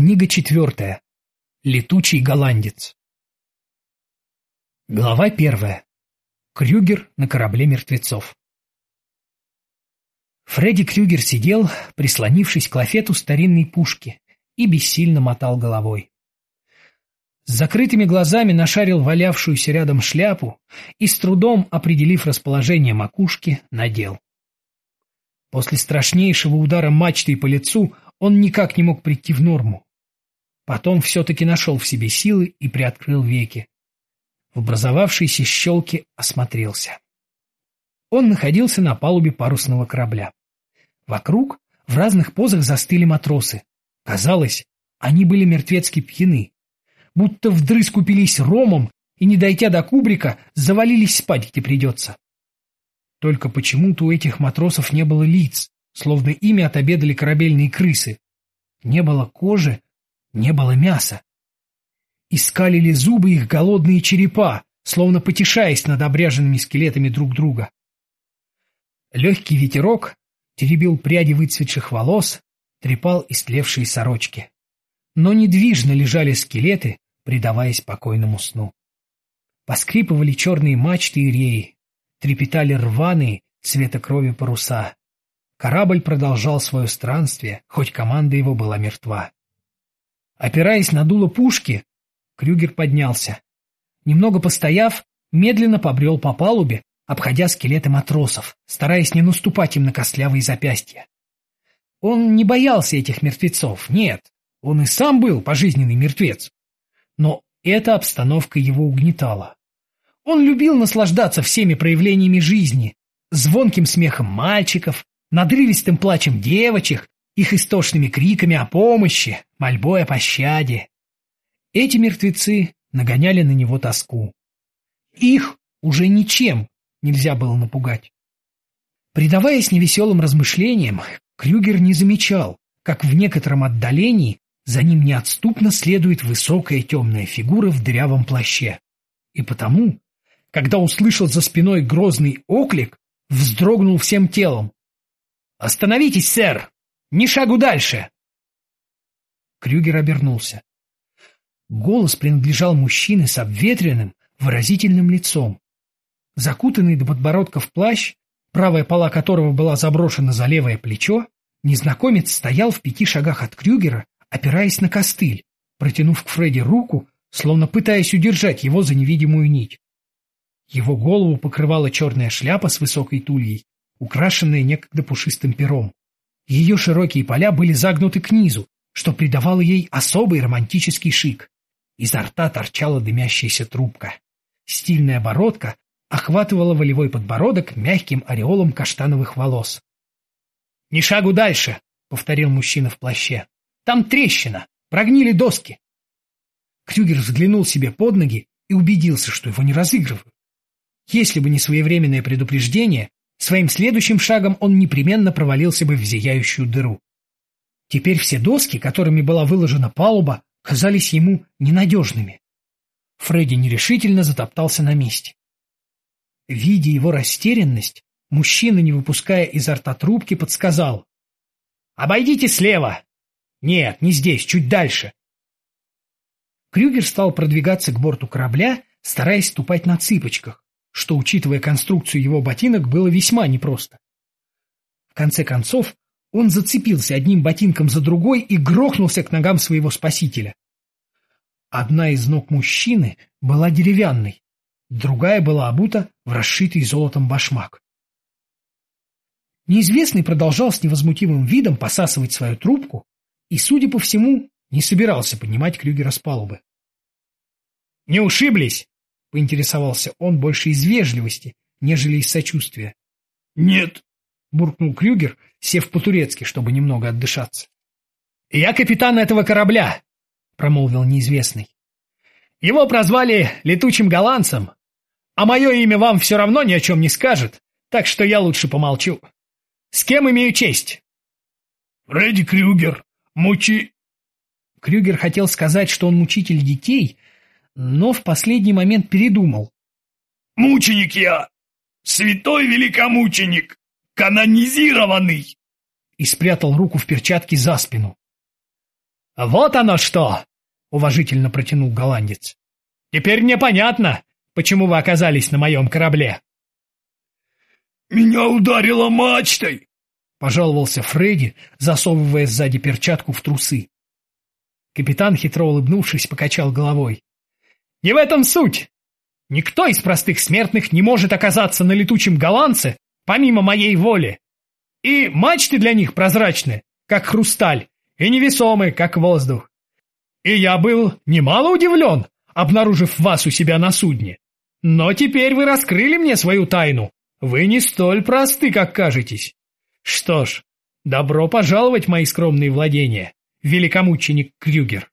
Книга четвертая. Летучий голландец. Глава первая. Крюгер на корабле мертвецов. Фредди Крюгер сидел, прислонившись к лафету старинной пушки, и бессильно мотал головой. С закрытыми глазами нашарил валявшуюся рядом шляпу и, с трудом определив расположение макушки, надел. После страшнейшего удара мачтой по лицу он никак не мог прийти в норму. Потом все-таки нашел в себе силы и приоткрыл веки. В образовавшейся щелке осмотрелся. Он находился на палубе парусного корабля. Вокруг в разных позах застыли матросы. Казалось, они были мертвецки пьяны. Будто вдрызг купились ромом и, не дойдя до кубрика, завалились спать, где придется. Только почему-то у этих матросов не было лиц, словно ими отобедали корабельные крысы. Не было кожи, не было мяса. Искалили зубы их голодные черепа, словно потешаясь над обряженными скелетами друг друга. Легкий ветерок теребил пряди выцветших волос, трепал истлевшие сорочки. Но недвижно лежали скелеты, предаваясь покойному сну. Поскрипывали черные мачты и реи, трепетали рваные цвета крови паруса. Корабль продолжал свое странствие, хоть команда его была мертва. Опираясь на дуло пушки, Крюгер поднялся. Немного постояв, медленно побрел по палубе, обходя скелеты матросов, стараясь не наступать им на костлявые запястья. Он не боялся этих мертвецов, нет, он и сам был пожизненный мертвец. Но эта обстановка его угнетала. Он любил наслаждаться всеми проявлениями жизни, звонким смехом мальчиков, надрывистым плачем девочек, их истошными криками о помощи, мольбой о пощаде. Эти мертвецы нагоняли на него тоску. Их уже ничем нельзя было напугать. Предаваясь невеселым размышлениям, Крюгер не замечал, как в некотором отдалении за ним неотступно следует высокая темная фигура в дырявом плаще. И потому, когда услышал за спиной грозный оклик, вздрогнул всем телом, «Остановитесь, сэр! Ни шагу дальше!» Крюгер обернулся. Голос принадлежал мужчине с обветренным, выразительным лицом. Закутанный до подбородка в плащ, правая пола которого была заброшена за левое плечо, незнакомец стоял в пяти шагах от Крюгера, опираясь на костыль, протянув к Фредди руку, словно пытаясь удержать его за невидимую нить. Его голову покрывала черная шляпа с высокой тульей, украшенная некогда пушистым пером. Ее широкие поля были загнуты к низу, что придавало ей особый романтический шик. Изо рта торчала дымящаяся трубка. Стильная бородка охватывала волевой подбородок мягким ореолом каштановых волос. — Ни шагу дальше! — повторил мужчина в плаще. — Там трещина! Прогнили доски! Крюгер взглянул себе под ноги и убедился, что его не разыгрывают. Если бы не своевременное предупреждение, Своим следующим шагом он непременно провалился бы в зияющую дыру. Теперь все доски, которыми была выложена палуба, казались ему ненадежными. Фредди нерешительно затоптался на месте. Видя его растерянность, мужчина, не выпуская изо рта трубки, подсказал. «Обойдите слева!» «Нет, не здесь, чуть дальше!» Крюгер стал продвигаться к борту корабля, стараясь ступать на цыпочках, что, учитывая конструкцию его ботинок, было весьма непросто. В конце концов, он зацепился одним ботинком за другой и грохнулся к ногам своего спасителя. Одна из ног мужчины была деревянной, другая была обута в расшитый золотом башмак. Неизвестный продолжал с невозмутимым видом посасывать свою трубку и, судя по всему, не собирался поднимать Крюгера с палубы. — Не ушиблись? — поинтересовался он больше из вежливости, нежели из сочувствия. — Нет, — буркнул Крюгер, сев по-турецки, чтобы немного отдышаться. — Я капитан этого корабля, — промолвил неизвестный. — Его прозвали летучим голландцем, а мое имя вам все равно ни о чем не скажет, так что я лучше помолчу. С кем имею честь? — Фредди Крюгер, мучи... Крюгер хотел сказать, что он мучитель детей, но в последний момент передумал. «Мученик я! Святой великомученик! Канонизированный!» И спрятал руку в перчатке за спину. «Вот оно что!» — уважительно протянул голландец. «Теперь мне понятно, почему вы оказались на моем корабле». «Меня ударило мачтой!» — пожаловался Фредди, засовывая сзади перчатку в трусы. Капитан, хитро улыбнувшись, покачал головой. «Не в этом суть! Никто из простых смертных не может оказаться на летучем голландце, помимо моей воли. И мачты для них прозрачны, как хрусталь, и невесомы, как воздух. И я был немало удивлен, обнаружив вас у себя на судне. Но теперь вы раскрыли мне свою тайну. Вы не столь просты, как кажетесь. Что ж, добро пожаловать в мои скромные владения, великомученик Крюгер.